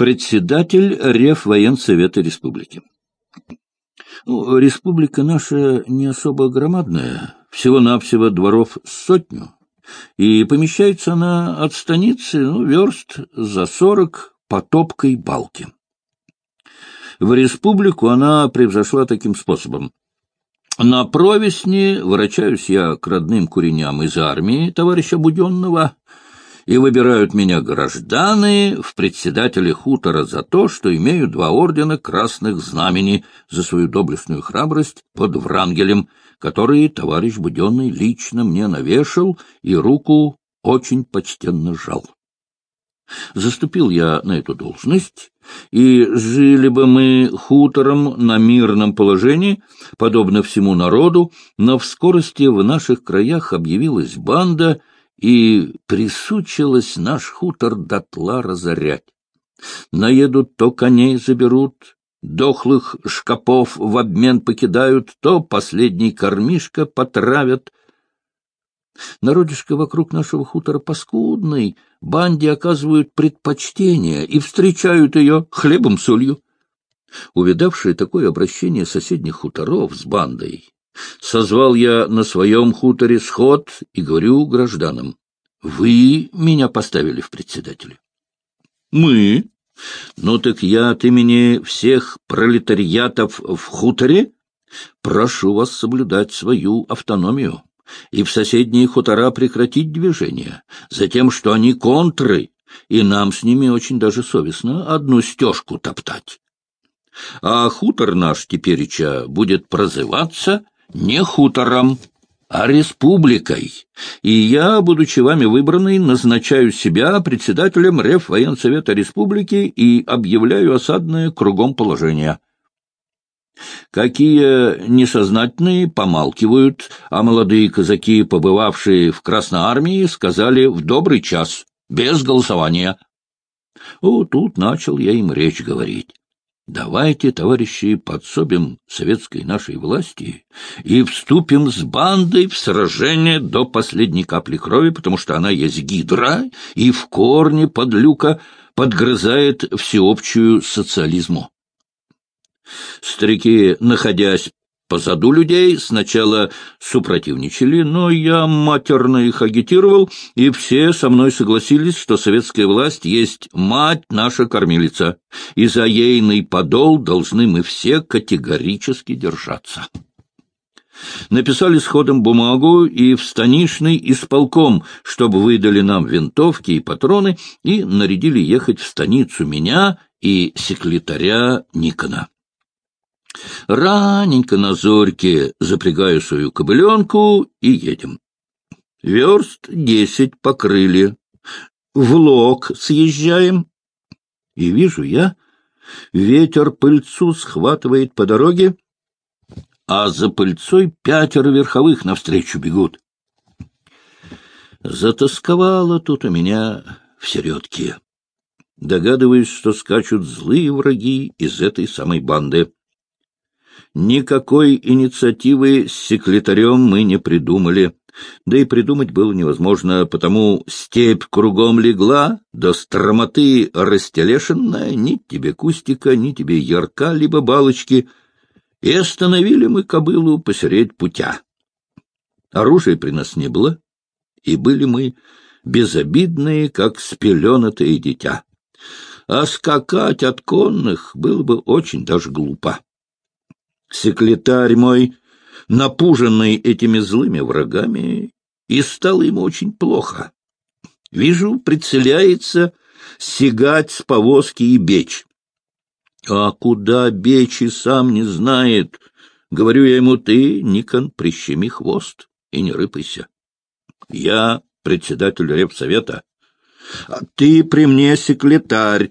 Председатель Реввоенсовета Республики. Ну, республика наша не особо громадная, всего-навсего дворов сотню, и помещается она от станицы ну, верст за сорок по топкой балке. В республику она превзошла таким способом. На провесне ворочаюсь я к родным куреням из армии товарища Буденного, и выбирают меня гражданы в председателе хутора за то, что имею два ордена красных знамени за свою доблестную храбрость под Врангелем, которые товарищ Буденный лично мне навешал и руку очень почтенно жал. Заступил я на эту должность, и жили бы мы хутором на мирном положении, подобно всему народу, но в скорости в наших краях объявилась банда, и присучилась наш хутор дотла разорять. Наедут, то коней заберут, дохлых шкапов в обмен покидают, то последний кормишка потравят. Народишко вокруг нашего хутора паскудный, банде оказывают предпочтение и встречают ее хлебом-солью. Увидавшие такое обращение соседних хуторов с бандой, Созвал я на своем хуторе сход и говорю гражданам, вы меня поставили в председатели. Мы? Ну так я от имени всех пролетариатов в хуторе прошу вас соблюдать свою автономию и в соседние хутора прекратить движение, за тем, что они контры, и нам с ними очень даже совестно одну стежку топтать. А хутор наш тепереча будет прозываться не хутором, а республикой, и я, будучи вами выбранный, назначаю себя председателем Реввоенсовета Республики и объявляю осадное кругом положение. Какие несознательные помалкивают, а молодые казаки, побывавшие в Красной Армии, сказали в добрый час, без голосования. О, тут начал я им речь говорить. Давайте, товарищи, подсобим советской нашей власти и вступим с бандой в сражение до последней капли крови, потому что она есть гидра и в корне подлюка подгрызает всеобщую социализму. Старики, находясь позаду людей сначала супротивничали, но я матерно их агитировал, и все со мной согласились, что советская власть есть мать наша кормилица, и за ейный подол должны мы все категорически держаться. Написали сходом бумагу и в станичный исполком, чтобы выдали нам винтовки и патроны, и нарядили ехать в станицу меня и секретаря Никона. Раненько на зорьке запрягаю свою кобыленку и едем. Верст десять покрыли. В лог съезжаем. И вижу я, ветер пыльцу схватывает по дороге, а за пыльцой пятеро верховых навстречу бегут. Затасковало тут у меня в середке. Догадываюсь, что скачут злые враги из этой самой банды. Никакой инициативы с секретарем мы не придумали. Да и придумать было невозможно, потому степь кругом легла, до стромоты растелешенная, ни тебе кустика, ни тебе ярка, либо балочки, и остановили мы кобылу посередь путя. Оружия при нас не было, и были мы безобидные, как спеленатое дитя. А скакать от конных было бы очень даже глупо. Секретарь мой, напуженный этими злыми врагами, и стало ему очень плохо. Вижу, прицеляется сигать с повозки и бечь. А куда бечь и сам не знает. Говорю я ему, ты, Никон, прищеми хвост и не рыпайся. Я председатель ревсовета, а ты при мне секретарь,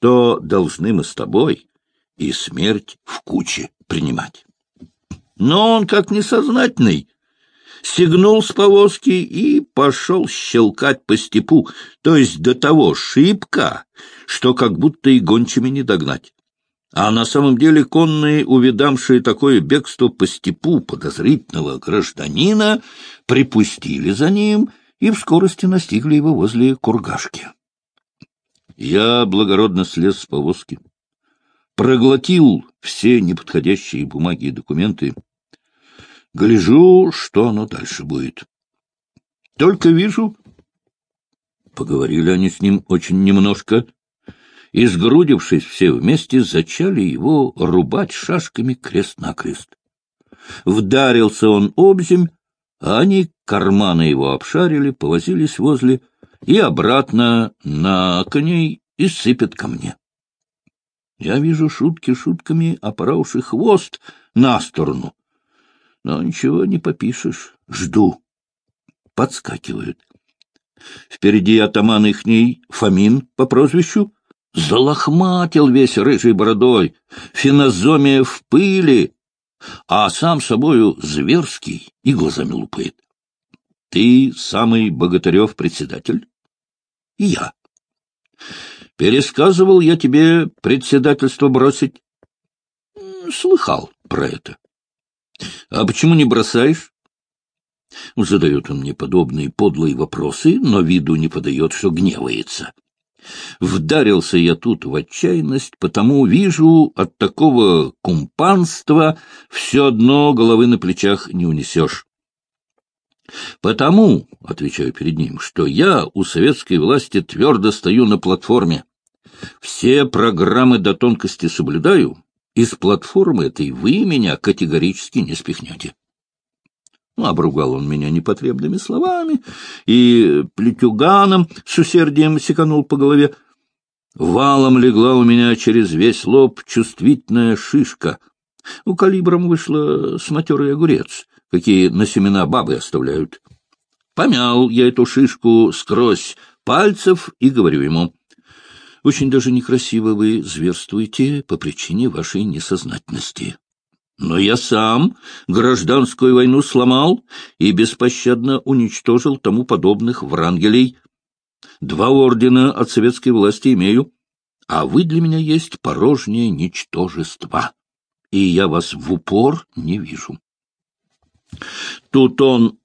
то должны мы с тобой и смерть в куче принимать. Но он, как несознательный, стегнул с повозки и пошел щелкать по степу, то есть до того шибко, что как будто и гончими не догнать. А на самом деле конные, увидавшие такое бегство по степу подозрительного гражданина, припустили за ним и в скорости настигли его возле кургашки. Я благородно слез с повозки, проглотил все неподходящие бумаги и документы. Гляжу, что оно дальше будет. Только вижу... Поговорили они с ним очень немножко, и, сгрудившись все вместе, зачали его рубать шашками крест-накрест. Вдарился он обземь, а они карманы его обшарили, повозились возле и обратно на коней и сыпят ко мне. Я вижу шутки шутками, а пора хвост на сторону. Но ничего не попишешь. Жду. Подскакивают. Впереди атаман ихний Фомин по прозвищу. Залохматил весь рыжей бородой, фенозомия в пыли, а сам собою зверский и глазами лупает. Ты самый Богатырев председатель? Я. Пересказывал я тебе председательство бросить? Слыхал про это. А почему не бросаешь? Задает он мне подобные подлые вопросы, но виду не подает, что гневается. Вдарился я тут в отчаянность, потому вижу, от такого кумпанства все одно головы на плечах не унесешь. Потому, — отвечаю перед ним, — что я у советской власти твердо стою на платформе. Все программы до тонкости соблюдаю, и с платформы этой вы меня категорически не спихнете. Ну, обругал он меня непотребными словами и плетюганом с усердием секанул по голове. Валом легла у меня через весь лоб чувствительная шишка. У калибром вышла с матерый огурец, какие на семена бабы оставляют. Помял я эту шишку скрозь пальцев и говорю ему, «Очень даже некрасиво вы зверствуете по причине вашей несознательности». Но я сам гражданскую войну сломал и беспощадно уничтожил тому подобных врангелей. Два ордена от советской власти имею, а вы для меня есть порожнее ничтожество, и я вас в упор не вижу. Тут он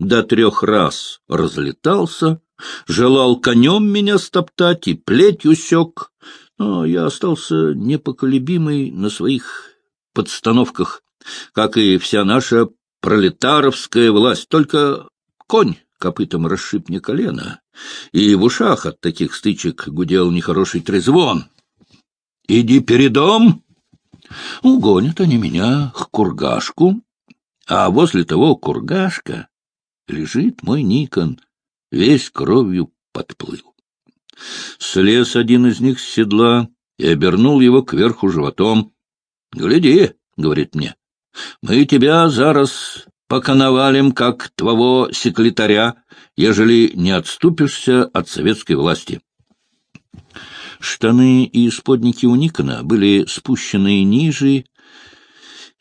до трех раз разлетался, желал конем меня стоптать и плетью сёк, но я остался непоколебимый на своих подстановках, как и вся наша пролетаровская власть, только конь копытом расшиб мне колено, и в ушах от таких стычек гудел нехороший трезвон. «Иди передом!» Угонят они меня к кургашку, а возле того кургашка лежит мой Никон, весь кровью подплыл. Слез один из них с седла и обернул его кверху животом. — Гляди, — говорит мне, — мы тебя зараз поконовалим, как твоего секретаря, ежели не отступишься от советской власти. Штаны и сподники у Никона были спущены ниже,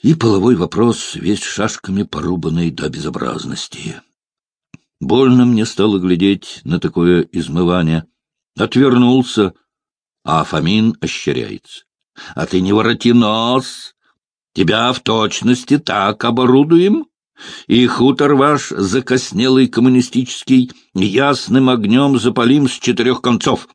и половой вопрос весь шашками порубанный до безобразности. Больно мне стало глядеть на такое измывание. Отвернулся, а Фомин ощеряется а ты не вороти нос. Тебя в точности так оборудуем, и хутор ваш закоснелый коммунистический ясным огнем запалим с четырех концов.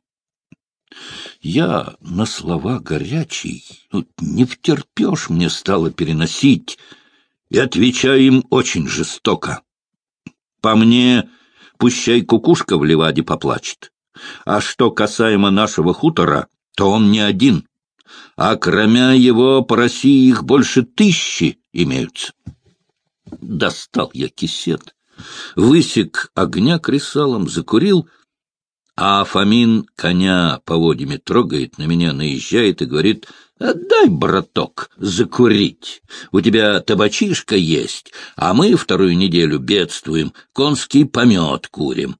Я на слова горячий, ну, не втерпешь мне стало переносить, и отвечаю им очень жестоко. По мне, пущай кукушка в леваде поплачет. А что касаемо нашего хутора, то он не один а кроме его по России их больше тысячи имеются. Достал я кисет, высек огня кресалом, закурил, а Фомин коня поводьями трогает, на меня наезжает и говорит, «Отдай, браток, закурить. У тебя табачишка есть, а мы вторую неделю бедствуем, конский помет курим.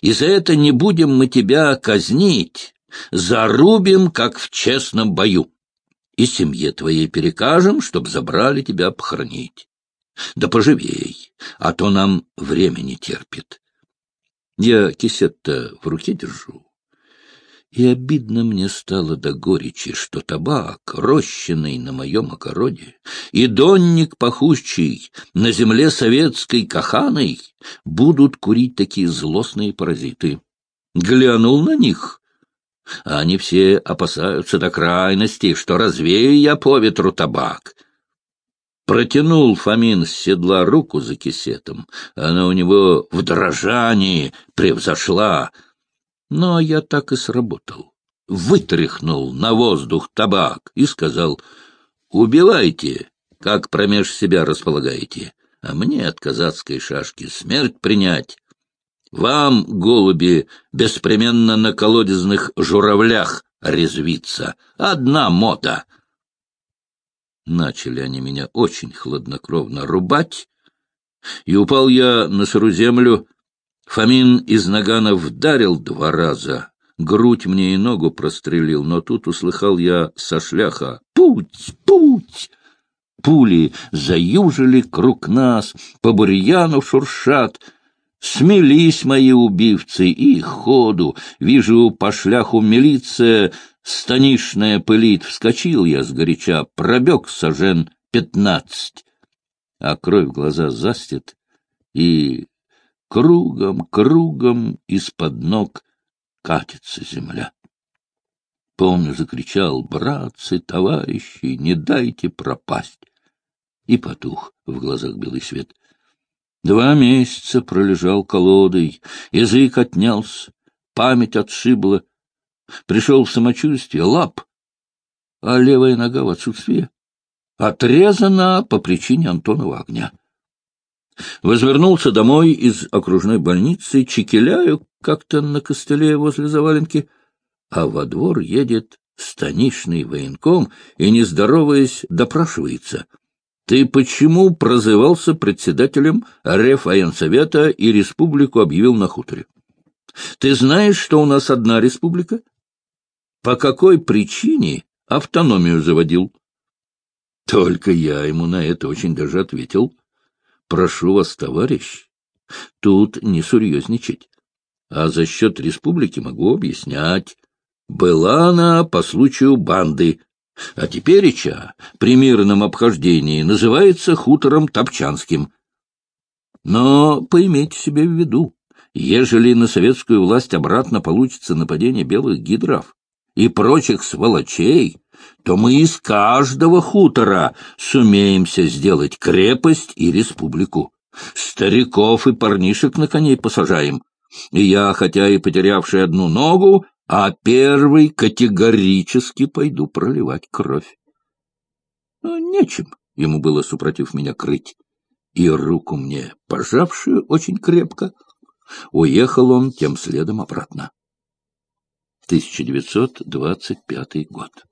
И за это не будем мы тебя казнить, Зарубим, как в честном бою. И семье твоей перекажем, чтоб забрали тебя похоронить. Да поживей, а то нам время не терпит. Я кисет-то в руке держу. И обидно мне стало до горечи, что табак, рощенный на моем огороде, и донник пахущий на земле советской каханой будут курить такие злостные паразиты. Глянул на них Они все опасаются до крайности, что развею я по ветру табак. Протянул Фомин с седла руку за кисетом. Она у него в дрожании превзошла. Но я так и сработал. Вытряхнул на воздух табак и сказал, «Убивайте, как промеж себя располагаете, а мне от казацкой шашки смерть принять». Вам, голуби, беспременно на колодезных журавлях резвиться. Одна мота. Начали они меня очень хладнокровно рубать, и упал я на сырую землю. Фомин из нагана вдарил два раза, грудь мне и ногу прострелил, но тут услыхал я со шляха «Путь! Путь!» Пули заюжили круг нас, по бурьяну шуршат — Смелись мои убивцы, и ходу, вижу по шляху милиция, станишная пылит, вскочил я сгоряча, пробег сожен пятнадцать, а кровь глаза застит, и кругом, кругом из-под ног катится земля. Помню, закричал, братцы, товарищи, не дайте пропасть. И потух в глазах белый свет. Два месяца пролежал колодой, язык отнялся, память отшибла. Пришел в самочувствие, лап, а левая нога в отсутствие. Отрезана по причине Антонова огня. Возвернулся домой из окружной больницы, чекеляю как-то на костыле возле заваленки, а во двор едет станичный военком и, не здороваясь, допрашивается — ты почему прозывался председателем Реввоенсовета и республику объявил на хуторе? Ты знаешь, что у нас одна республика? По какой причине автономию заводил? Только я ему на это очень даже ответил. Прошу вас, товарищ, тут не серьезничать. А за счет республики могу объяснять. Была она по случаю банды, а тепереча при мирном обхождении называется хутором Топчанским. Но поймите себе в виду, ежели на советскую власть обратно получится нападение белых гидров и прочих сволочей, то мы из каждого хутора сумеемся сделать крепость и республику. Стариков и парнишек на коней посажаем. И я, хотя и потерявший одну ногу, а первый категорически пойду проливать кровь. Ну, нечем ему было, супротив меня, крыть. И руку мне, пожавшую очень крепко, уехал он тем следом обратно. 1925 год.